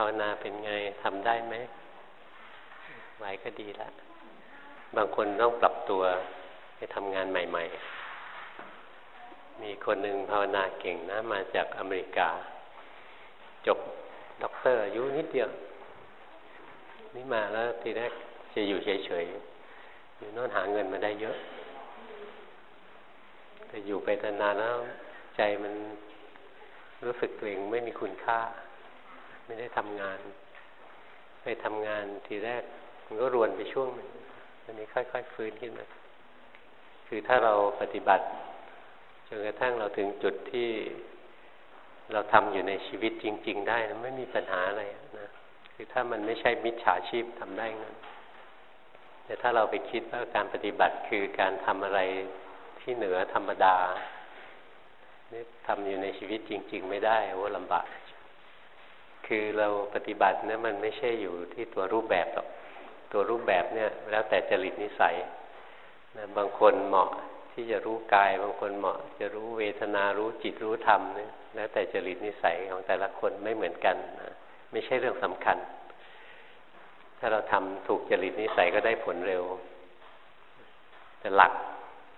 าวนาเป็นไงทำได้ไหมไหวก็ดีละ บางคนต้องปรับตัวไปทำงานใหม่ ๆ มีคนหนึ่งภาวนาเก่งนะ มาจากอเมริกา จบด็อกเตอร์อายุนิดเดียว นี่มาแล้วทีแรกจะอยู่เฉยๆ อยู่น่นหาเงินมาได้เยอะ แต่อยู่ไปนานๆแล้วใจมันรู้สึกตัวเองไม่มีคุณค่า ไม่ได้ทำงาน ไปทำงานทีแรกมันก็รวนไปช่วงนึงอันนี้ค่อย ๆ ฟื้นขึ้นมาคือถ้าเราปฏิบัติจนกระทั่งเราถึงจุดที่เราทำอยู่ในชีวิตจริง ๆ ได้ไม่มีปัญหาอะไรนะคือถ้ามันไม่ใช่มิจฉาชีพทำได้งั้นแต่ถ้าเราไปคิดว่าการปฏิบัติคือการทำอะไรที่เหนือธรรมดานี่ทำอยู่ในชีวิตจริง ๆ ไม่ได้ว่าลำบาก คือเราปฏิบัติเนี่ยมันไม่ใช่อยู่ที่ตัวรูปแบบหรอกตัวรูปแบบเนี่ยแล้วแต่จริตนิสัยนะบางคนเหมาะที่จะรู้กาย บางคนเหมาะ จะรู้เวทนารู้จิตรู้ธรรมเนี่ยแล้วแต่จริตนิสัยของแต่ละคนไม่เหมือนกันนะไม่ใช่เรื่องสำคัญ ถ้าเราทำถูกจริตนิสัยก็ได้ผลเร็ว แต่หลัก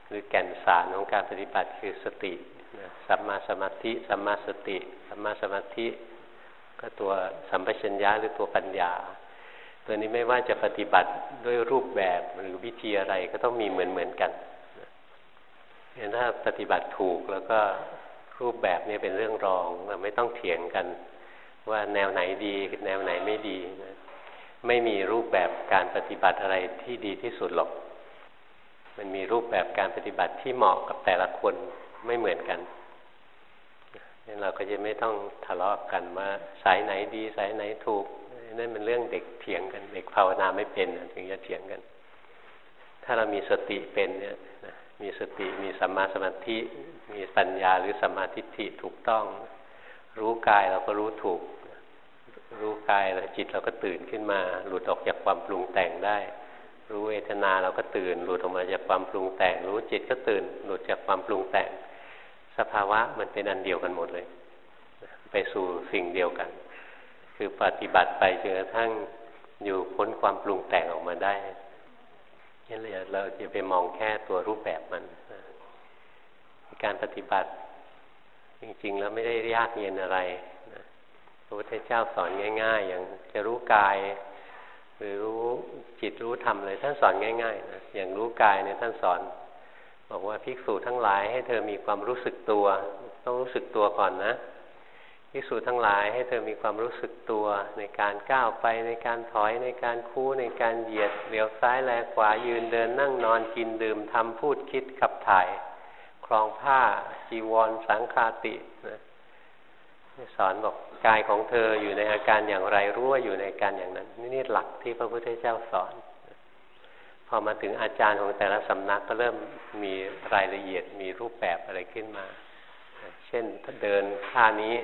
หรือแก่นสารของการปฏิบัติคือสติสัมมาสมาธิสัมมาสติสัมมาสมาธิ ก็ตัวสัมปชัญญะหรือตัวปัญญา ตัวนี้ไม่ว่าจะปฏิบัติด้วยรูปแบบหรือวิธีอะไรก็ต้องมีเหมือนเหมือนกันเห็นถ้าปฏิบัติถูกแล้วก็รูปแบบนี้เป็นเรื่องรองเราไม่ต้องเถียงกัน ว่าแนวไหนดีแนวไหนไม่ดีนะไม่มีรูปแบบการปฏิบัติอะไรที่ดีที่สุดหรอก มันมีรูปแบบการปฏิบัติที่เหมาะกับแต่ละคนไม่เหมือนกันนั่น เราก็จะไม่ต้องทะเลาะกันว่าสายไหนดีสายไหนถูกนั่นเป็นเรื่องเด็กเถียงกันเด็กภาวนาไม่เป็นถึงจะเถียงกัน ถ้าเรามีสติเป็นเนี่ยมีสติมีสัมมาสมาธิมีปัญญาหรือสัมมาทิฏฐิถูกต้อง รู้กายเราก็รู้ถูก รู้กายแล้วจิตเราก็ตื่นขึ้นมา หลุดออกจากความปรุงแต่งได้ รู้เวทนาเราก็ตื่น หลุดออกมาจากความปรุงแต่ง รู้จิตก็ตื่น หลุดจากความปรุงแต่ง สภาวะมันเป็นอันเดียวกันหมดเลย ไปสู่สิ่งเดียวกัน คือปฏิบัติไปจนกระทั่งอยู่พ้นความปรุงแต่งออกมาได้นี่เลยเราจะไปมองแค่ตัวรูปแบบมันการปฏิบัติ จริง ๆ แล้วไม่ได้ยากเย็นอะไรพระพุทธเจ้าสอนง่าย ๆ อย่างจะรู้กาย หรือรู้จิตรู้ธรรมเลยท่านสอนง่าย ๆ นะอย่างรู้กายเนี่ยท่านสอน บอกว่าภิกษุทั้งหลายให้เธอมีความรู้สึกตัว ต้องรู้สึกตัวก่อนนะภิกษุทั้งหลายให้เธอมีความรู้สึกตัวในการก้าวไปในการถอยในการคู่ในการเหยียดเลี้ยวซ้ายแลขวายืนเดินนั่งนอนกินดื่มทำพูดคิดขับถ่าย คลองผ้าจีวรสังคาตินะสอนบอกกายของเธออยู่ในอาการอย่างไรรู้ว่าอยู่ในอาการอย่างนั้นนี่นี่หลักที่พระพุทธเจ้าสอน พอมาถึงอาจารย์ของแต่ละสำนักก็เริ่มมีรายละเอียดมีรูปแบบอะไรขึ้นมา เช่นถ้าเดินท่านี้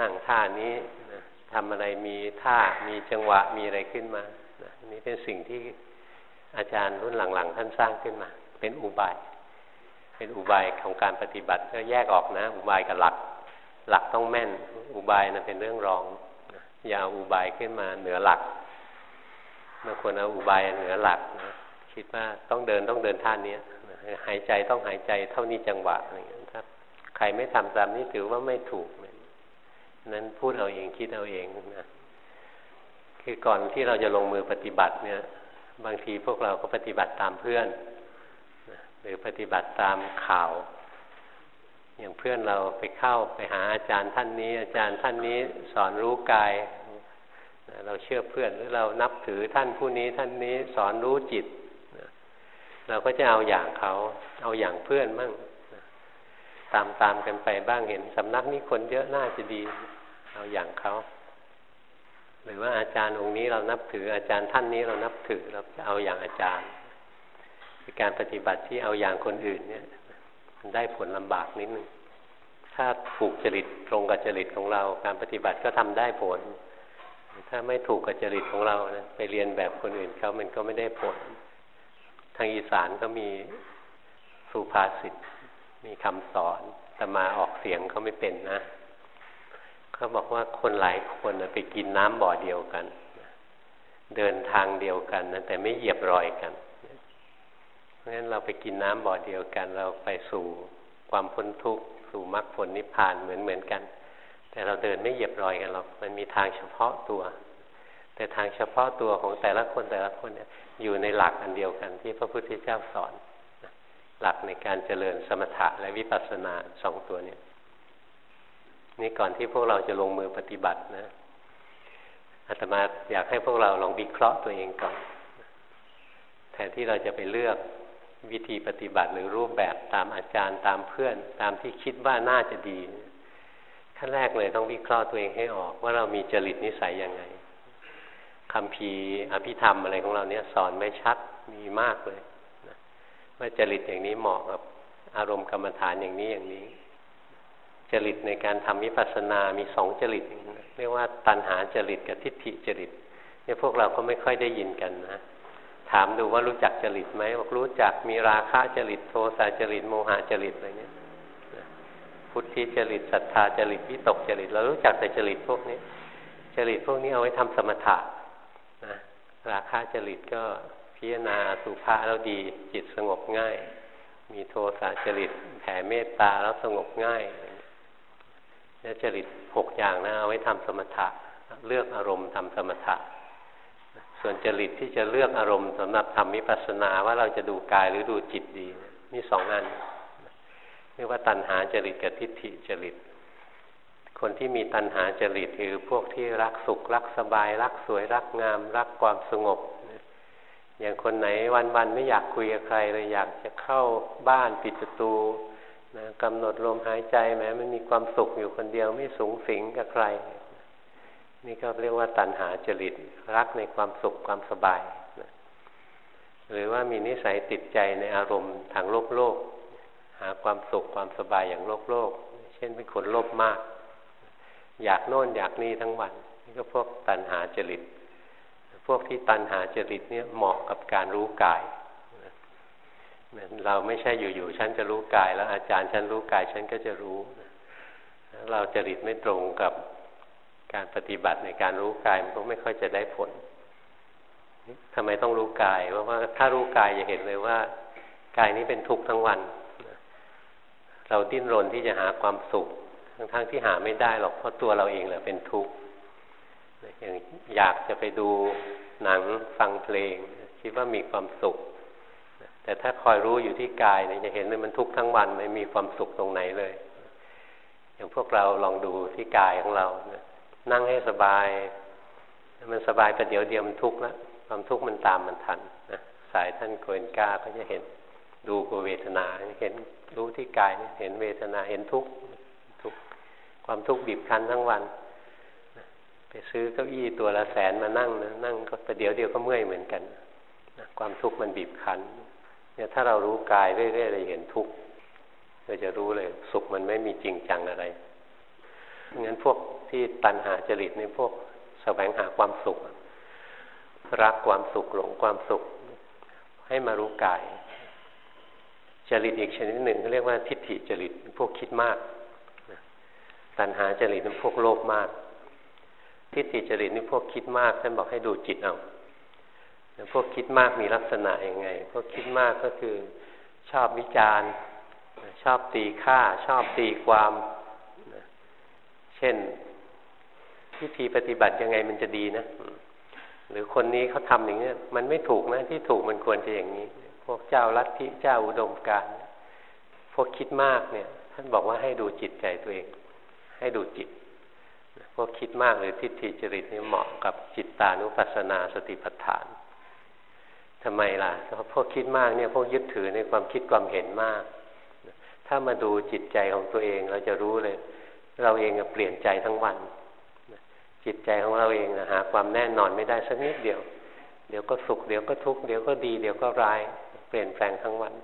นั่งท่านี้นะทำอะไรมีท่ามีจังหวะมีอะไรขึ้นมานะนี่เป็นสิ่งที่อาจารย์รุ่นหลังๆท่านสร้างขึ้นมา เป็นอุบาย เป็นอุบายของการปฏิบัติก็แยกออกนะ อุบายกับหลัก หลักต้องแม่น อุบายนะเป็นเรื่องรองอย่าอาอุบายขึ้นมาเหนือหลักบางคนเอาอุบายเหนือหลักนะ คิดว่าต้องเดินต้องเดินท่านี้หายใจต้องหายใจเท่านี้จังหวะอะไรอย่างนี้ครับใครไม่ทำตามนี้ถือว่าไม่ถูกนั้นพูดเอาเองคิดเอาเองนะคือก่อนที่เราจะลงมือปฏิบัติเนี่ย บางทีพวกเราก็ปฏิบัติตามเพื่อนหรือปฏิบัติตามข่าว อย่างเพื่อนเราไปเข้าไปหาอาจารย์ท่านนี้ อาจารย์ท่านนี้สอนรู้กาย เราเชื่อเพื่อนหรือเรานับถือท่านผู้นี้ท่านนี้สอนรู้จิต เราก็จะเอาอย่างเขา เอาอย่างเพื่อนมั่งตามตามกันไปบ้างเห็นสำนักนี้คนเยอะน่าจะดี เอาอย่างเขา หรือว่าอาจารย์องค์นี้เรานับถืออาจารย์ท่านนี้เรานับถือเราจะเอาอย่างอาจารย์การปฏิบัติที่เอาอย่างคนอื่นเนี่ย มันได้ผลลำบากนิดนึงถ้าถูกจริตตรงกับจริตของเรา การปฏิบัติก็ทำได้ผล ถ้าไม่ถูกกับจริตของเรานะไปเรียนแบบคนอื่นเขามันก็ไม่ได้ผล ทางอีสานก็มีสุภาษิตมีคำสอนแต่มาออกเสียงเขาไม่เป็นนะเขาบอกว่าคนหลายคนไปกินน้ำบ่อเดียวกัน เดินทางเดียวกันนะแต่ไม่เหยียบรอยกัน เพราะฉะนั้นเราไปกินน้ำบ่อเดียวกัน เราไปสู่ความพ้นทุกข์สู่มรรคผลนิพพานเหมือนเหมือนกัน แต่เราเดินไม่เหยียบรอยกันหรอกมันมีทางเฉพาะตัว แต่ทางเฉพาะตัวของแต่ละคนแต่ละคนเนี่ยอยู่ในหลักอันเดียวกันที่พระพุทธเจ้าสอน หลักในการเจริญสมถะและวิปัสสนาสองตัวนี้นี่ก่อนที่พวกเราจะลงมือปฏิบัตินะอาตมาอยากให้พวกเราลองวิเคราะห์ตัวเองก่อน แทนที่เราจะไปเลือกวิธีปฏิบัติหรือรูปแบบตามอาจารย์ตามเพื่อน ตามที่คิดว่าน่าจะดีขั้นแรกเลยต้องวิเคราะห์ตัวเองให้ออกว่าเรามีจริตนิสัยยังไง คำพีอภิธรรมอะไรของเราเนี่ย สอนไม่ชัดมีมากเลยว่าจริตอย่างนี้เหมาะกับอารมณ์กรรมฐานอย่างนี้อย่างนี้ จริตในการทำวิปัสสนามีสองจริตเรียกว่าตัณหาจริตกับทิฏฐิจริตเนี่ยพวกเราก็ไม่ค่อยได้ยินกันนะถามดูว่ารู้จักจริตไหมบอกรู้จักมีราคะจริตโทสะจริตโมหะจริตอะไรเนี่ยพุทธิจริตศรัทธาจริตวิตกจริต เรารู้จักแต่จริตพวกนี้ จริตพวกนี้เอาไว้ทำสมถะ ราคะจริตก็พิจารณาสุภาแล้วดี จิตสงบง่าย มีโทสะจริตแผ่เมตตาแล้วสงบง่ายนี่จริตหกอย่างนะเอาไว้ทำสมถะเลือกอารมณ์ทำสมถะ ส่วนจริตที่จะเลือกอารมณ์สำหรับทำมิปัสสนาว่าเราจะดูกายหรือดูจิตดี มีสองอันเรียกว่าตัณหาจริตกับทิฏฐิจริต คนที่มีตัณหาจริตคือพวกที่รักสุข รักสบาย รักสวย รักงาม รักความสงบ อย่างคนไหนวันๆไม่อยากคุยกับใครเลยอยากจะเข้าบ้านปิดประตูนะกำหนดลมหายใจแม้มันมีความสุขอยู่คนเดียวไม่สูงสิงกับใคร นี่ก็เรียกว่าตัณหาจริต รักในความสุขความสบายนะหรือว่ามีนิสัยติดใจในอารมณ์ทางโลกโลก หาความสุขความสบายอย่างโลกโลก เช่นเป็นคนโลภมาก อยากโน่นอยากนี่ทั้งวันนี่ก็พวกตัณหาจริต พวกที่ตัณหาจริตเนี่ยเหมาะกับการรู้กายเราไม่ใช่อยู่ๆฉันจะรู้กาย แล้วอาจารย์ฉันรู้กายฉันก็จะรู้เราจริตไม่ตรงกับการปฏิบัติในการรู้กายมันก็ไม่ค่อยจะได้ผลทำไมต้องรู้กายเพราะว่าถ้ารู้กายจะเห็นเลยว่ากายนี้เป็นทุกข์ทั้งวัน เราดิ้นรนที่จะหาความสุข ทั้งที่หาไม่ได้หรอกเพราะตัวเราเองแหละเป็นทุกข์อย่างอยากจะไปดูหนังฟังเพลง คิดว่ามีความสุข แต่ถ้าคอยรู้อยู่ที่กายเนี่ยจะเห็นว่ามันทุกข์ทั้งวันไม่มีความสุขตรงไหนเลย อย่างพวกเราลองดูที่กายของเรานั่งให้สบาย มันสบายแต่เดี๋ยวเดียวมันทุกข์ล้วความทุกข์มันตามมันทันนะสายท่านโกนก้าก็จะเห็นดูกเวทนาเห็นรู้ที่กายเห็นเวทนาเห็นทุกข์ ความทุกข์บีบคั้นทั้งวัน ไปซื้อเก้าอี้ตัวละแสนมานั่งนะนั่งก็ประเดี๋ยวเดียวก็เมื่อยเหมือนกันนะความทุกข์มันบีบคั้นเนี่ยถ้าเรารู้กายเรื่อยๆเราเห็นทุกข์เราจะรู้เลย สุขมันไม่มีจริงจังอะไรงั้นพวกที่ตัณหาจริตในพวกแสวงหาความสุข รักความสุขหลงความสุข ให้มารู้กาย จริตอีกชนิดหนึ่งเขาเรียกว่าทิฏฐิจริตพวกคิดมาก ตัณหาจริตเป็นพวกโลภมาก ทิฏฐิจริตนี่พวกคิดมากท่านบอกให้ดูจิตเอาพวกคิดมากมีลักษณะยังไง พวกคิดมากก็คือชอบวิจารณ์ ชอบตีค่า ชอบตีความ เช่นวิธีปฏิบัติยังไงมันจะดีนะ หรือคนนี้เขาทำอย่างนี้มันไม่ถูกนะ ที่ถูกมันควรจะอย่างนี้ พวกเจ้าลัทธิเจ้าอุดมการ พวกคิดมากเนี่ย ท่านบอกว่าให้ดูจิตใจตัวเอง ให้ดูจิตพวกคิดมากหรือทิฏฐิจริตนี่เหมาะกับจิตตานุปัสสนาสติปัฏฐานทำไมล่ะเพราะพวกคิดมากเนี่ยพวกยึดถือในความคิดความเห็นมาก ถ้ามาดูจิตใจของตัวเองเราจะรู้เลย เราเองเปลี่ยนใจทั้งวัน จิตใจของเราเองหาความแน่นอนไม่ได้สักนิดเดียว เดี๋ยวก็สุขเดี๋ยวก็ทุกข์เดี๋ยวก็ดี เดี๋ยวก็ร้าย เปลี่ยนแปลงทั้งวัน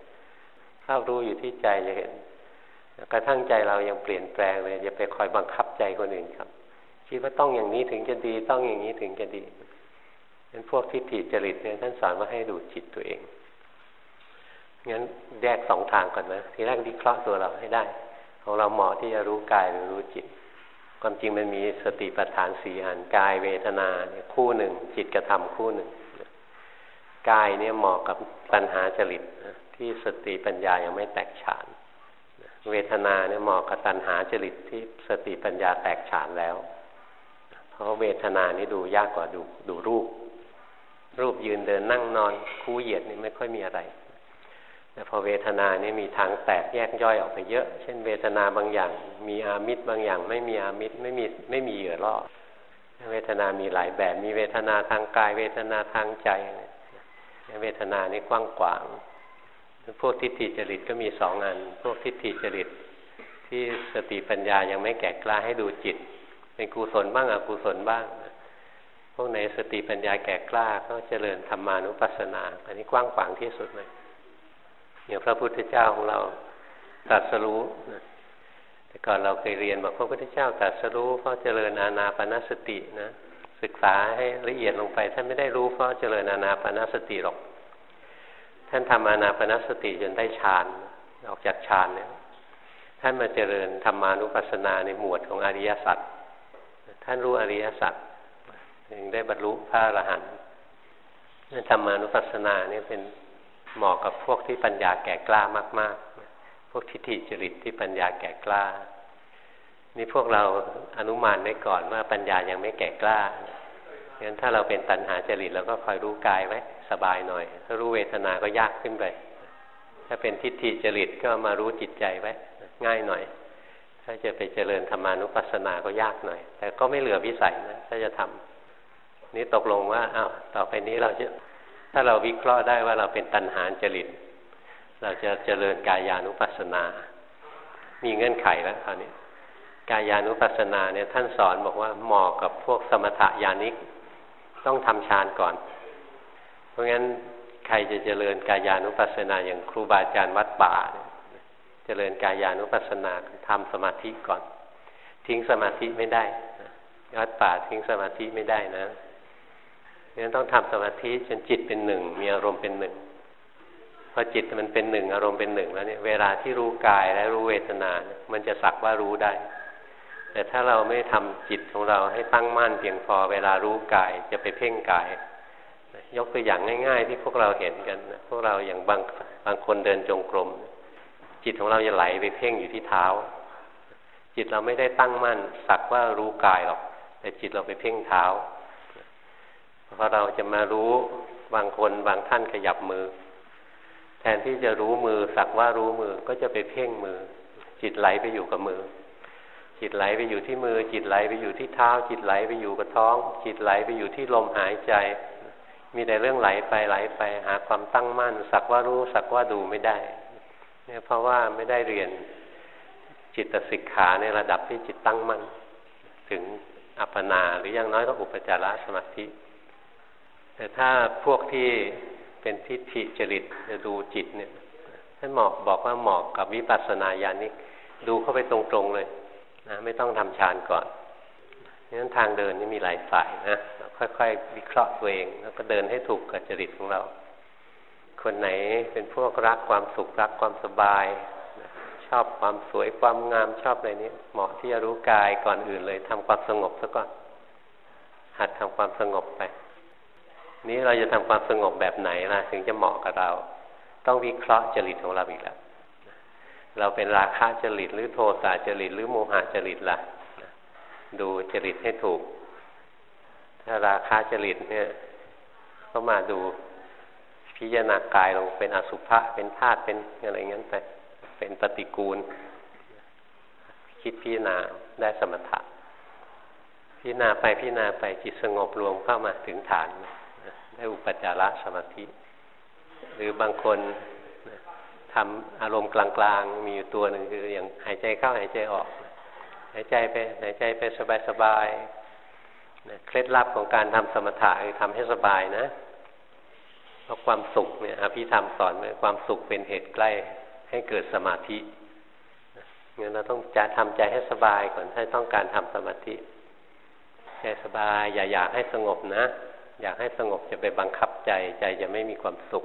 ถ้ารู้อยู่ที่ใจจะเห็น กระทั่งใจเรายังเปลี่ยนแปลงเลยอย่าไปคอยบังคับใจคนอื่นครับคิดว่าต้องอย่างนี้ถึงจะดีต้องอย่างนี้ถึงจะดีงั้นพวกทิฏฐิจริตเนี่ยท่านสอนว่าให้ดูจิตตัวเองงั้นแยกสองทางก่อนนะทีแรกวิเคราะห์ตัวเราให้ได้ ของเราเหมาะที่จะรู้กายหรือรู้จิต ความจริงมันมีสติปัฏฐานสี่อันกายเวทนาเนี่ยคู่หนึ่ง จิตกระทำคู่หนึ่งกายเนี่ยเหมาะกับปัญหาจริตที่สติปัญญายังไม่แตกฉาน เวทนาเนี่ยเหมาะกับตัณหาจริตที่สติปัญญาแตกฉานแล้ว เพราะเวทนานี่ดูยากกว่าดูดูรูป รูปยืนเดินนั่งนอนคู่เหยียดนี่ไม่ค่อยมีอะไรแต่พอเวทนานี่มีทางแตกแยกย่อยออกไปเยอะ เช่นเวทนาบางอย่าง มีอามิตรบางอย่าง ไม่มีอามิตรไม่มีไม่มีเหยื่อล่อเวทนามีหลายแบบ มีเวทนาทางกาย เวทนาทางใจ เวทนานี่กว้างขวาง พวกทิฏฐิจริตก็มีสองอัน พวกทิฏฐิจริต ที่สติปัญญายังไม่แก่กล้าให้ดูจิต เป็นกุศลบ้างอกุศลบ้าง พวกไหนสติปัญญาแก่กล้าก็เจริญธรรมานุปัสสนา อันนี้กว้างขวางที่สุดเลยอย่างพระพุทธเจ้าของเราตรัสรู้แต่ก่อนเราเคยเรียนบอกพระพุทธเจ้าตรัสรู้เพราะเจริญอาณาปณสตินะ ศึกษาให้ละเอียดลงไปท่านไม่ได้รู้เพราะเจริญอาณาปณสติหรอก ท่านทำอาณาปณสติจนได้ฌานออกจากฌานเนี่ยท่านมาเจริญธรรมานุปัสสนาในหมวดของอริยสัจท่านรู้อริยสัจถึงได้บรรลุพระอรหันต์ธรรมานุปัสสนาเนี่ยเป็นเหมาะกับพวกที่ปัญญาแก่กล้ามาก ๆ พวกทิฏฐิจริตที่ปัญญาแก่กล้า นี่พวกเราอนุมานไว้ก่อนว่าปัญญายังไม่แก่กล้างั้นถ้าเราเป็นตัณหาจริตเราก็คอยรู้กายไว้ สบายหน่อย ถ้ารู้เวทนาก็ยากขึ้นไป ถ้าเป็นทิฏฐิจริตก็มารู้จิตใจไว้ ง่ายหน่อย ถ้าจะไปเจริญธรรมานุปัสสนาก็ยากหน่อย แต่ก็ไม่เหลือวิสัยนะถ้าจะทำนี่ตกลงว่าอ้าวต่อไปนี้เราจะถ้าเราวิเคราะห์ได้ว่าเราเป็นตัณหาจริต เราจะเจริญกายานุปัสสนา มีเงื่อนไขแล้วคราวนี้กายานุปัสสนาเนี่ยท่านสอนบอกว่าเหมาะกับพวกสมถะญาณิก ต้องทำฌานก่อน เพราะงั้นใครจะเจริญกายานุปัสสนาอย่างครูบาอาจารย์วัดป่าเจริญกายานุปัสสนาทำสมาธิก่อน ทิ้งสมาธิไม่ได้วัดป่าทิ้งสมาธิไม่ได้นะงั้นต้องทำสมาธิจนจิตเป็นหนึ่งมีอารมณ์เป็นหนึ่งพอจิตมันเป็นหนึ่งอารมณ์เป็นหนึ่งแล้วเนี่ยเวลาที่รู้กายและรู้เวทนา มันจะสักว่ารู้ได้ แต่ถ้าเราไม่ทำจิตของเราให้ตั้งมั่นเพียงพอเวลารู้กายจะไปเพ่งกาย ยกตัวอย่างง่าย ๆ ที่พวกเราเห็นกันพวกเราอย่างบางบางคนเดินจงกรม จิตของเราจะไหลไปเพ่งอยู่ที่เท้า จิตเราไม่ได้ตั้งมั่น สักว่ารู้กายหรอก แต่จิตเราไปเพ่งเท้าพอเราจะมารู้บางคนบางท่านขยับมือ แทนที่จะรู้มือสักว่ารู้มือก็จะไปเพ่งมือ จิตไหลไปอยู่กับมือ จิตไหลไปอยู่ที่มือ จิตไหลไปอยู่ที่เท้า จิตไหลไปอยู่กับท้อง จิตไหลไปอยู่ที่ลมหายใจ มีแต่เรื่องไหลไปไหลไป หาความตั้งมั่น สักว่ารู้สักว่าดูไม่ได้ เนี่ยเพราะว่าไม่ได้เรียนจิตสิกขาในระดับที่จิตตั้งมั่น ถึงอัปปนาหรืออย่างน้อยก็อุปจารสมาธิ แต่ถ้าพวกที่เป็นทิฏฐิจริตจะดูจิตเนี่ยท่านเหมาะบอกว่าเหมาะกับวิปัสสนาญาณิกดูเข้าไปตรงๆเลยนะไม่ต้องทำฌานก่อนนั้นทางเดินนี่มีหลายสายนะ ค่อยๆ วิเคราะห์ตัวเอง แล้วก็เดินให้ถูกกับจริตของเรา คนไหนเป็นพวกรักความสุขรักความสบาย ชอบความสวยความงามชอบอะไรนี้เหมาะที่จะรู้กายก่อนอื่นเลยทำความสงบซะก่อน หัดทำความสงบไป นี้เราจะทำความสงบแบบไหนล่ะ ถึงจะเหมาะกับเรา ต้องวิเคราะห์จริตของเราอีกแล้วเราเป็นราคะจริตหรือโทสะจริตหรือโมหะจริตล่ะ ดูจริตให้ถูก ถ้าราคะจริตเนี่ยก็มาดูพิจารณากายลงเป็นอสุภะเป็นธาตุเป็นอะไรเงั้นไปเป็นปฏิกูล คิดพิจารณาได้สมถะพิจารณาไปพิจารณาไปจิตสงบรวมเข้ามาถึงฐาน ได้อุปจารสมาธิ หรือบางคนทำอารมณ์กลางๆ มีอยู่ตัวหนึ่งคืออย่างหายใจเข้าหายใจออก หายใจไปหายใจไปสบายๆ เคล็ดลับของการทำสมถะคือทำให้สบายนะเพราะความสุขเนี่ยอภิธรรมสอนเลยความสุขเป็นเหตุใกล้ให้เกิดสมาธิงั้นเราต้องจะทำใจให้สบายก่อนถ้าต้องการทำสมาธิใจสบายอย่าอยากให้สงบนะ อยากให้สงบจะไปบังคับใจใจจะไม่มีความสุข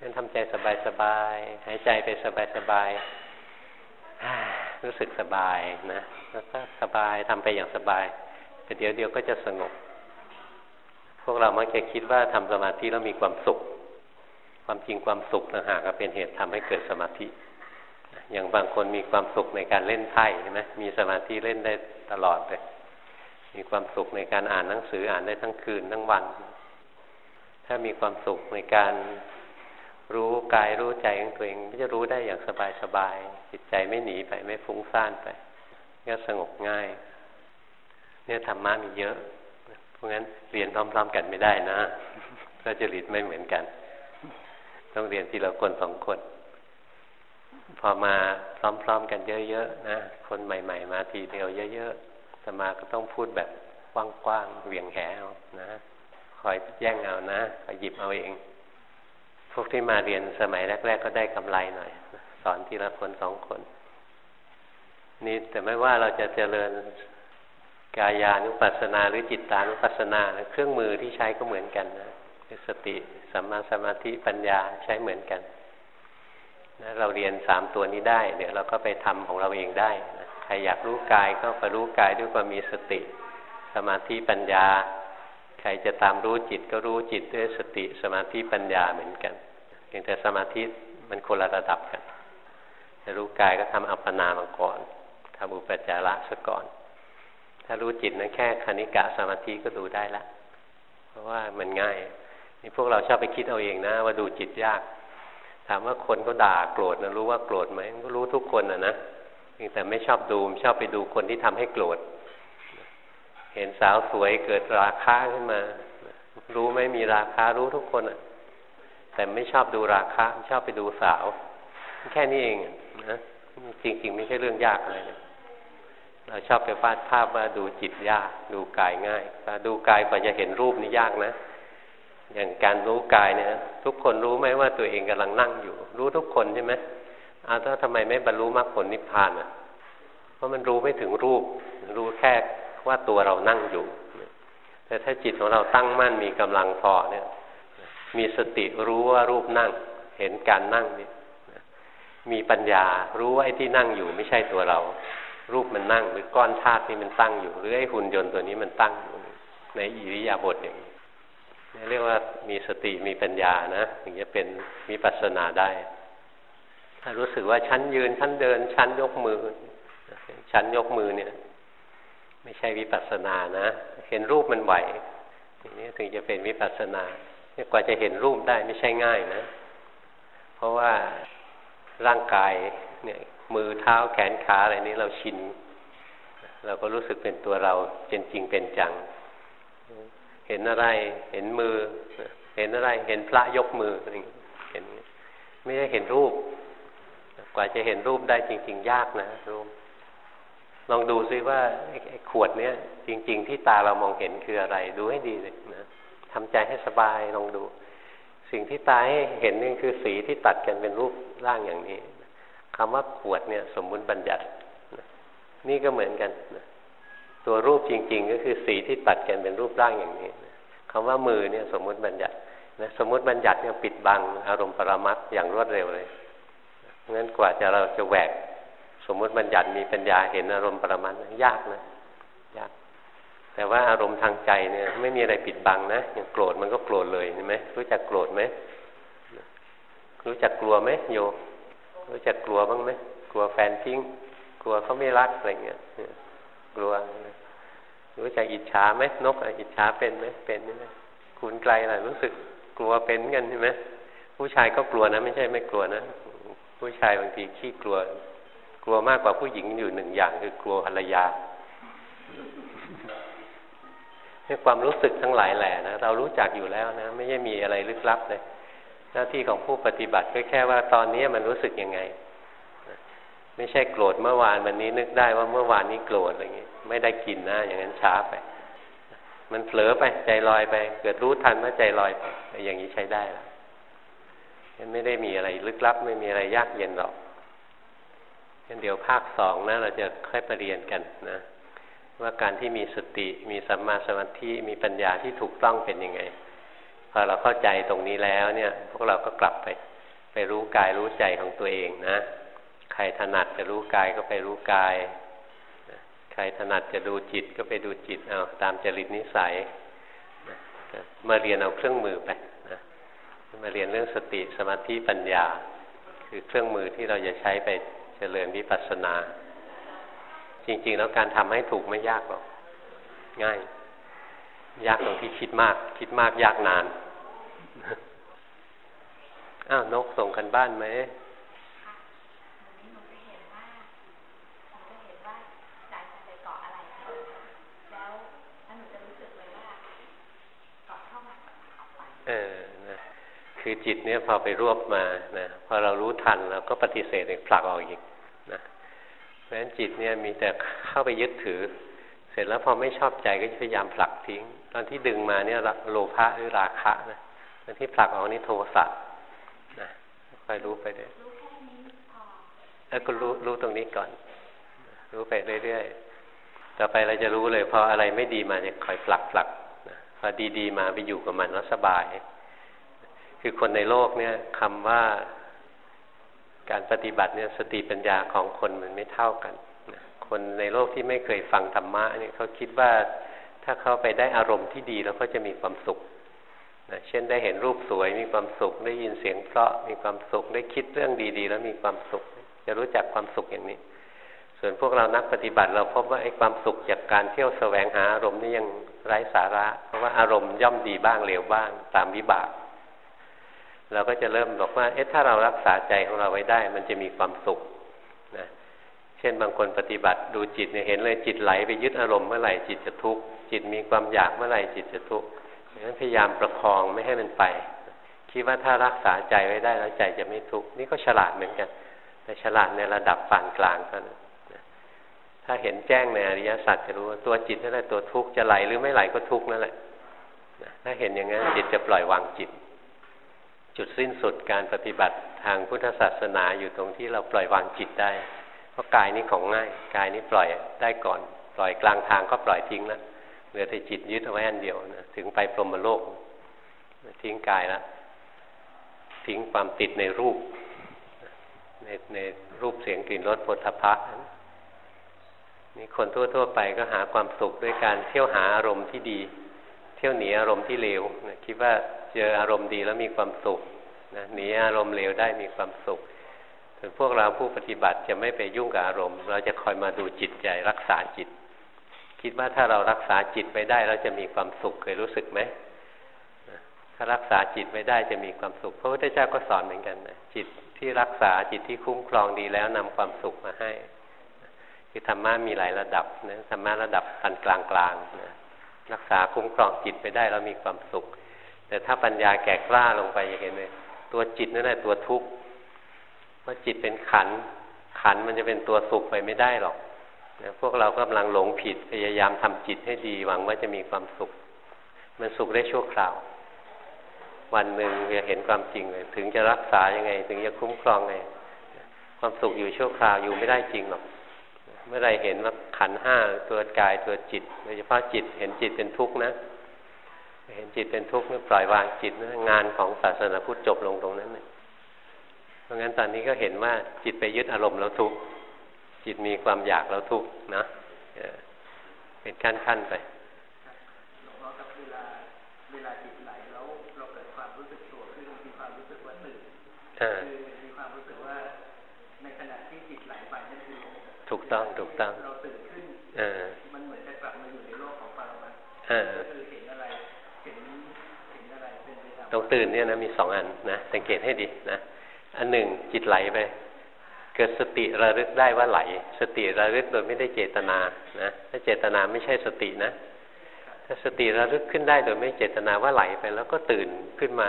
งั้นทำใจสบายๆหายใจไปสบายๆรู้สึกสบายนะแล้วก็สบายทำไปอย่างสบาย แต่เดี๋ยวเดียวก็จะสงบ พวกเรามักจะคิดว่าทำสมาธิแล้วมีความสุข ความจริงความสุขต่างหากเป็นเหตุทำให้เกิดสมาธิ อย่างบางคนมีความสุขในการเล่นไพ่ใช่ไหมมีสมาธิเล่นได้ตลอดเลยมีความสุขในการอ่านหนังสืออ่านได้ทั้งคืนทั้งวัน ถ้ามีความสุขในการรู้กายรู้ใจของตัวเองก็จะรู้ได้อย่างสบายสบายจิตใจไม่หนีไปไม่ฟุ้งซ่านไปก็สงบง่าย เนี่ยธรรมะมีเยอะ เพราะงั้นเรียนพร้อม ๆ กันไม่ได้นะก็จะริตไม่เหมือนกัน ต้องเรียนทีละคนสองคน พอมาพร้อม ๆ กันเยอะๆนะ คนใหม่ ๆ มาทีเดียวเยอะๆสมาก็ต้องพูดแบบกว้างๆเวียงแหวนะ คอยแย่งเอานะคอยหยิบเอาเอง พวกที่มาเรียนสมัยแรก ๆ ก็ได้กำไรหน่อย สอนทีละคนสองคน นี่แต่ไม่ว่าเราจะเจริญ กายานุปัสสนาหรือจิตตานุปัสสนาเครื่องมือที่ใช้ก็เหมือนกันนะสติสัมมาสมาธิปัญญาใช้เหมือนกันนะเราเรียนสามตัวนี้ได้ เดี๋ยวเราก็ไปทำของเราเองได้นะใครอยากรู้กายก็ไปรู้กายด้วยความมีสติ สมาธิปัญญา ใครจะตามรู้จิตก็รู้จิตด้วยสติสมาธิปัญญาเหมือนกันเพียงแต่สมาธิมันคนละระดับกันจะรู้กายก็ทำอัปปนามาก่อนทำอุปจาระซะก่อน ถ้ารู้จิตนั้นแค่คณิกะสมาธิก็ดูได้ละ เพราะว่ามันง่ายนี่พวกเราชอบไปคิดเอาเองนะ ว่าดูจิตยาก ถามว่าคนก็ด่าโกรธนะรู้ว่าโกรธไหมก็รู้ทุกคนนะนะแต่ไม่ชอบดูชอบไปดูคนที่ทำให้โกรธ เห็นสาวสวยเกิดราคาขึ้นมา รู้ไหมมีราคารู้ทุกคนอะ แต่ไม่ชอบดูราคาชอบไปดูสาว แค่นี้เองนะจริง ๆ ไม่ใช่เรื่องยากอะไรเลย เราชอบไปวาดภาพว่าดูจิตยาก ดูกายง่ายดูกายกว่าจะเห็นรูปนี่ยากนะ อย่างการรู้กายเนี่ยทุกคนรู้ไหมว่าตัวเองกำลังนั่งอยู่ รู้ทุกคนใช่ไหมอาถ้าทำไมไม่บรรลุมรรคผลนิพพานอะ เพราะมันรู้ไม่ถึงรูป รู้แค่ว่าตัวเรานั่งอยู่ แต่ถ้าจิตของเราตั้งมั่นมีกำลังพอเนี่ย มีสติรู้ว่ารูปนั่ง เห็นการนั่งนี่มีปัญญารู้ว่าไอ้ที่นั่งอยู่ไม่ใช่ตัวเรา รูปมันนั่ง หรือก้อนธาตุนี่มันตั้งอยู่ หรือไอ้หุ่นยนต์ตัวนี้มันตั้งอยู่ในอิริยาบถอย่างนี้เรียกว่ามีสติมีปัญญานะถึงจะเป็นมีปัสนาได้ ถ้ารู้สึกว่าชั้นยืนชั้นเดิน ชั้นยกมือ ชั้นยกมือเนี่ย ไม่ใช่วิปัสสนานะ เห็นรูปมันไหวอย่างนี้ถึงจะเป็นวิปัสสนากว่าจะเห็นรูปได้ไม่ใช่ง่ายนะ เพราะว่าร่างกายเนี่ย มือเท้าแขนขาอะไรนี้เราชิน เราก็รู้สึกเป็นตัวเราเป็นจริงเป็นจัง เห็นอะไร เห็นมือ เห็นอะไร เห็นพระยกมืออะไรเห็นไม่ได้เห็นรูป กว่าจะเห็นรูปได้จริง ๆ ยากนะรูปลองดูซิว่าไอ้ขวดเนี้ยจริง ๆ ที่ตาเรามองเห็นคืออะไร ดูให้ดีเลยนะทำใจให้สบายลองดู สิ่งที่ตาให้เห็นนี่คือสีที่ตัดกันเป็นรูปร่างอย่างนี้ คำว่าขวดเนี่ย สมมุติบัญญัติ นี่ก็เหมือนกันตัวรูปจริง ๆ ก็คือสีที่ตัดกันเป็นรูปร่างอย่างนี้คำว่ามือเนี่ย สมมุติบัญญัตินะสมมุติบัญญัติเนี่ยปิดบังอารมณ์ปรมัตอย่างรวดเร็วเลยงั้นกว่าจะเราจะแหวก สมมติบัญญัติมีปัญญาเห็นอารมณ์ประมาณนั้นยากนะยาก แต่ว่าอารมณ์ทางใจเนี่ย ไม่มีอะไรปิดบังนะอย่างโกรธมันก็โกรธเลยเห็นไหมรู้จักโกรธไหมรู้จักกลัวไหมโย รู้จักกลัวบ้างไหมกลัวแฟนทิ้ง กลัวเขาไม่รักอะไรเงี้ยกลัว รู้จักอิจฉาไหมนกอิจฉาเป็นไหมเป็นไหมคุณไกลอะไรรู้สึกกลัวเป็นกันใช่ไหมผู้ชายก็กลัวนะ ไม่ใช่ไม่กลัวนะผู้ชายบางทีขี้กลัว กลัวมากกว่าผู้หญิงอยู่หนึ่งอย่าง คือกลัวภรรยาความรู้สึกทั้งหลายแหละนะเรารู้จักอยู่แล้วนะ ไม่ใช่มีอะไรลึกลับเลย หน้าที่ของผู้ปฏิบัติก็แค่ว่าตอนนี้มันรู้สึกยังไง ไม่ใช่โกรธเมื่อวานวันนี้นึกได้ว่าเมื่อวานนี้โกรธอะไรอย่างนี้ไม่ได้กินนะ อย่างนั้นช้าไป มันเผลอไปใจลอยไป เกิดรู้ทันว่าใจลอยไปอย่างนี้ใช้ได้แล้วไม่ได้มีอะไรลึกลับ ไม่มีอะไรยากเย็นหรอกเดี๋ยวภาคสองนะเราจะค่อยไปเรียนกันนะว่าการที่มีสติมีสัมมาสมาธิมีปัญญาที่ถูกต้องเป็นยังไง พอเราเข้าใจตรงนี้แล้วเนี่ย พวกเราก็กลับไป ไปรู้กายรู้ใจของตัวเองนะขรถนัดจะรู้กายก็ไปรู้กาย ใครถนัดจะดูจิตก็ไปดูจิตเอาตามจริตนิสัยมาเรียนเอาเครื่องมือไปนะมาเรียนเรื่องสติสมาธิปัญญา คือเครื่องมือที่เราจะใช้ไปเจริญวิปัสสนา จริง ๆ แล้วการทำให้ถูกไม่ยากหรอกง่าย ยากตรงที่คิดมาก คิดมากยากนาน อ้าวนกส่งกันบ้านไหมเออนะคือจิตเนี่ยพอไปรวบมานะพอเรารู้ทันแล้วก็ปฏิเสธผลักออกอีกนะเพราะฉะนั้นจิตเนี่ยมีแต่เข้าไปยึดถือเส ร็จแล้วพอไม่ชอบใจก็พยายามผลักทิ้ง ตอนที่ดึงมาเนี่ยโลภะหรือราคะนะตอนที่ผลักออกนี่โทสะนะค่อยรู้ไปเรื่อยแล้วก็รู้รู้ตรงนี้ก่อน รู้ไปเรื่อยๆต่อไปเราจะรู้เลยพออะไรไม่ดีมาเนี่ยคอยผลักผลักพอดีๆมาไปอยู่กับมันแล้วสบาย คือคนในโลกเนี่ยคำว่าการปฏิบัติเนี่ยสติปัญญาของคนมันไม่เท่ากัน คนในโลกที่ไม่เคยฟังธรรมะเนี่ยเขาคิดว่าถ้าเขาไปได้อารมณ์ที่ดีแล้วก็จะมีความสุขนะเช่นได้เห็นรูปสวยมีความสุข ได้ยินเสียงเพราะมีความสุข ได้คิดเรื่องดีๆ แล้วมีความสุข จะรู้จักความสุขอย่างนี้ ส่วนพวกเรานักปฏิบัติเราพบว่าไอ้ความสุขจากการเที่ยวแสวงหาอารมณ์นี่ยังไร้สาระ เพราะว่าอารมณ์ย่อมดีบ้างเลวบ้าง ตามวิบาก เราก็จะเริ่มบอกว่า เอ๊ะถ้าเรารักษาใจของเราไว้ได้ มันจะมีความสุข เช่นบางคนปฏิบัติดูจิตเนี่ยเห็นเลยจิตไหลไปยึดอารมณ์เมื่อไหร่จิตจะทุกข์จิตมีความอยากเมื่อไหร่จิตจะทุกข์ดังนั้นพยายามประคองไม่ให้มันไป คิดว่าถ้ารักษาใจไว้ได้แล้วใจจะไม่ทุกข์นี่ก็ฉลาดเหมือนกันแต่ฉลาดในระดับปานกลางเท่านั้นถ้าเห็นแจ้งในอริยสัจจะรู้ว่าตัวจิตนั่นแหละตัวทุกข์จะไหลหรือไม่ไหลก็ทุกข์นั่นแหละถ้าเห็นอย่างนั้นจิตจะปล่อยวางจิต จุดสิ้นสุดการปฏิบัติทางพุทธศาสนาอยู่ตรงที่เราปล่อยวางจิตได้ ราะกายนี้ของง่าย กายนี้ปล่อยได้ก่อน ปล่อยกลางทางก็ปล่อยทิ้งแล้วเหลือแต่จิตยึดเอาไว้อันเดียวนะถึงไปพรหมโลก ทิ้งกายแล้วทิ้งความติดในรูป ในในรูปเสียงกลิ่นรสผลทพะนี่คนทั่ว ๆ ไปก็หาความสุขด้วยการเที่ยวหาอารมณ์ที่ดี เที่ยวหนีอารมณ์ที่เลวนะคิดว่าเจออารมณ์ดีแล้วมีความสุขนะหนีอารมณ์เลวได้มีความสุข ส่วนพวกเราผู้ปฏิบัติจะไม่ไปยุ่งกับอารมณ์ เราจะคอยมาดูจิตใจรักษาจิต คิดว่าถ้าเรารักษาจิตไปได้เราจะมีความสุขเคยรู้สึกไหมถ้ารักษาจิตไม่ได้จะมีความสุขพระพุทธเจ้าก็สอนเหมือนกันนะจิตที่รักษาจิตที่คุ้มครองดีแล้วนำความสุขมาให้ คือธรรมะมีหลายระดับนะธรรมะระดับปานกลางกลางนะรักษาคุ้มครองจิตไปได้แล้วมีความสุข แต่ถ้าปัญญาแก่กล้าลงไปจะเห็นเลยตัวจิตนั่นแหละตัวทุกข์ ราะจิตเป็นขัน ขันมันจะเป็นตัวสุขไปไม่ได้หรอกนะพวกเรากำลังหลงผิดพยายามทำจิตให้ดีหวังว่าจะมีความสุข มันสุขได้ชั่วคราว วันหนึ่งจะเห็นความจริงเลย ถึงจะรักษายังไง ถึงจะคุ้มครองไง ความสุขอยู่ชั่วคราวอยู่ไม่ได้จริงหรอก เมื่อไรเห็นว่าขันห้าตัวกายตัวจิตโดยเฉพาะจิตเห็นจิตเป็นทุกข์นะเห็นจิตเป็นทุกข์นี่ปล่อยวางจิตนะงานของศาสนาพุทธจบลงตรงนั้นเลย ราะงั้นตอนนี้ก็เห็นว่าจิตไปยึดอารมณ์แล้วทุกข์จิตมีความอยากแล้วทุกข์นะเป็นขั้นขั้นไปอ่าถูกต้องถูกต้องเราตื่นขึ้นเออมันเหมือนจะกลับมาอยู่ในโลกของปรมัตถ์เออคือเห็นอะไรเห็นเห็นอะไรเป็นไปตามตรงตื่นเนี่ยนะมีสองอันนะสังเกตให้ดีนะ อันหนึ่งจิตไหลไป เกิดสติระลึกได้ว่าไหล สติระลึกโดยไม่ได้เจตนานะถ้าเจตนาไม่ใช่สตินะ ถ้าสติระลึกขึ้นได้โดยไม่เจตนาว่าไหลไป แล้วก็ตื่นขึ้นมา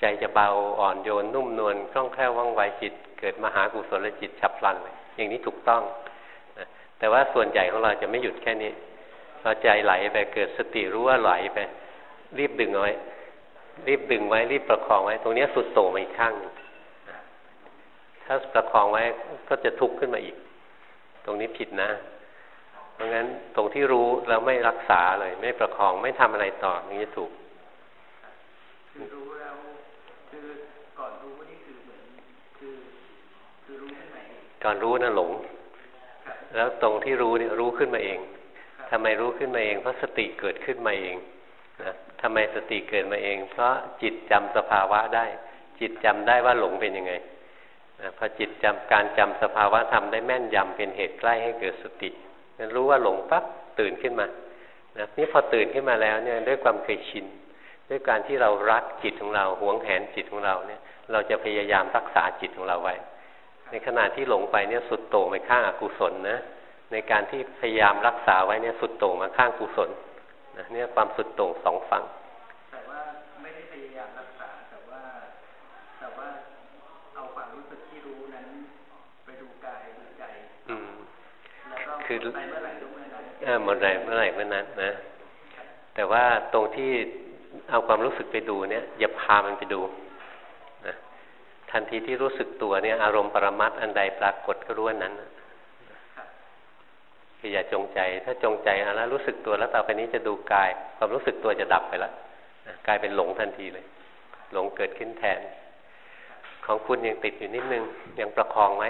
ใจจะเบาอ่อนโยนนุ่มนวลคล่องแคล่วว่องไวจิต เกิดมหากุศลจิตฉับพลันเลยอย่างนี้ถูกต้องแต่ว่าส่วนใหญ่ของเราจะไม่หยุดแค่นี้พอใจไหลไปเกิดสติรู้ว่าไหลไป รีบดึงเอาไว้รีบดึงไว้รีบประคองไว้ ตรงนี้สุดโต่งมาอีกข้าง ถ้าประคองไว้ก็จะทุกข์ขึ้นมาอีก ตรงนี้ผิดนะ เพราะงั้นตรงที่รู้แล้วไม่รักษาเลย ไม่ประคองไม่ทำอะไรต่อนี่จะถูกคือรู้แล้วคือก่อนรู้นี่คือเหมือนคือคือรู้ข้างในก่อนรู้นะหลง แล้วตรงที่รู้เนี่ยรู้ขึ้นมาเองทำไมรู้ขึ้นมาเองเพราะสติเกิดขึ้นมาเองนะทำไมสติเกิดมาเอง เพราะจิตจำสภาวะได้ จิตจำได้ว่าหลงเป็นยังไงนะ พอจิตจำการจำสภาวะทำได้แม่นยำเป็นเหตุใกล้ให้เกิดสตินั้นรู้ว่าหลงปั๊บตื่นขึ้นมานะนี่พอตื่นขึ้นมาแล้วเนี่ยด้วยความเคยชิน ด้วยการที่เรารักจิตของเราหวงแหนจิตของเราเนี่ยเราจะพยายามรักษาจิตของเราไว้ ในขณะที่หลงไปเนี่ยสุดโต่งไปข้างอกุศลนะในการที่พยายามรักษาไว้เนี่ยสุดโต่งมาข้างกุศลนะเนี่ยความสุดโต่งสองฝั่งแต่ว่าไม่ได้พยายามรักษาแต่ว่า แต่ว่าเอาความรู้สึกที่รู้นั้น ไปดูกายดูใจ อืมแล้วก็ คือเมื่อไหร่เมื่อหมดไรเมื่อไหร่เมื่อนั้นนะ แต่ว่าตรงที่เอาความรู้สึกไปดูเนี่ย อย่าพามันไปดูนะทันทีที่รู้สึกตัวเนี่ย อารมณ์ปรมัตอันใดปรากฏก็รู้นั้นคืออย่าจงใจ ถ้าจงใจอแล้วรู้สึกตัวแล้วต่อไปนี้จะดูกาย ความรู้สึกตัวจะดับไปแล้วกลายเป็นหลงทันทีเลย หลงเกิดขึ้นแทน ของคุณยังติดอยู่นิดนึง ยังประคองไว้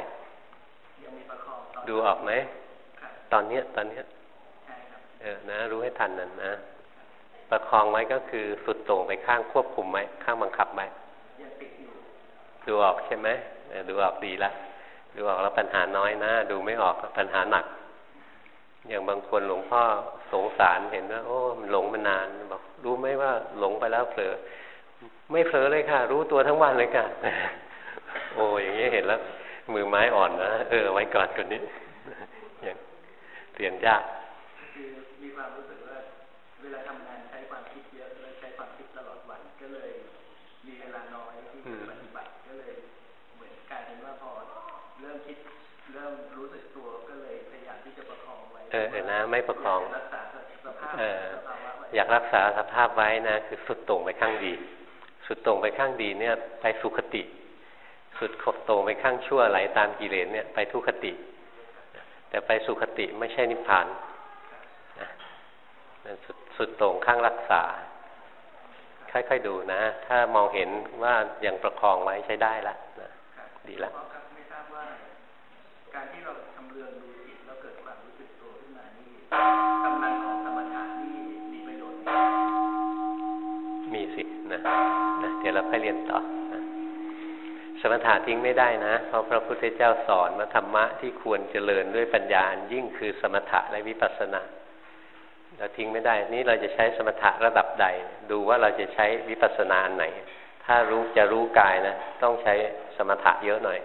ดูออกไหม ตอนเนี้ย ตอนเนี้ยเออนะ รู้ให้ทันนั่นนะประคองไว้ก็คือสุดโต่งไปข้างควบคุมไว้ข้างบังคับไว้ดูออกใช่ไหมดูออกดีละดูออกแล้วปัญหาน้อยนะ ดูไม่ออกปัญหาหนัก อย่างบางคนหลวงพ่อสงสารเห็นว่าโอ้มันหลงมานานบอกรู้ไหมว่าหลงไปแล้วเผลอไม่เผลอเลยค่ะ รู้ตัวทั้งวันเลยค่ะ โอ้อย่างนี้เห็นแล้ว มือไม้อ่อนนะเออไว้ก่อนคนนี้อย่าง เปลี่ยนยากมีความรู้สึกว่าเวลาทำงานใช้ความคิดเยอะและใช้ความคิดตลอดวันก็เลย มีเวลาน้อยที่ปฏิบัติก็เลยเหมือนกลายเป็นว่าพอเริ่มคิดเริ่มรู้สึกตัวก็เลยพยายามที่จะประคองไว้เออเออนะไม่ประคองรักษาสภาพอยากรักษาสภาพไว้นะคือสุดตรงไปข้างดี สุดตรงไปข้างดีเนี่ย ไปสุขติ สุดขบตรงไปข้างชั่วไหลตามกิเลสเนี่ย ไปทุคติ แต่ไปสุขติไม่ใช่นิพพานสุดสุดตรงข้างรักษา ค่อยๆดูนะ ถ้ามองเห็นว่ายังประคองไว้ใช้ได้ละนะดีละไม่ทราบว่า การที่เราทำเรื่องดูจิตแล้วเกิดความรู้สึกตัวขึ้นมานี่กำลังของสมถะนี่มีประโยชน์มีสินะนะเดี๋ยวเราค่อยเรียนต่อนะ สมถะทิ้งไม่ได้นะ เพราะพระพุทธเจ้าสอนว่าธรรมะที่ควรเจริญด้วยปัญญาอันยิ่งคือสมถะและวิปัสสนาเราทิ้งไม่ได้ นี่เราจะใช้สมถะระดับใด ดูว่าเราจะใช้วิปัสสนาอันไหน ถ้ารู้จะรู้กายนะ ต้องใช้สมถะเยอะหน่อย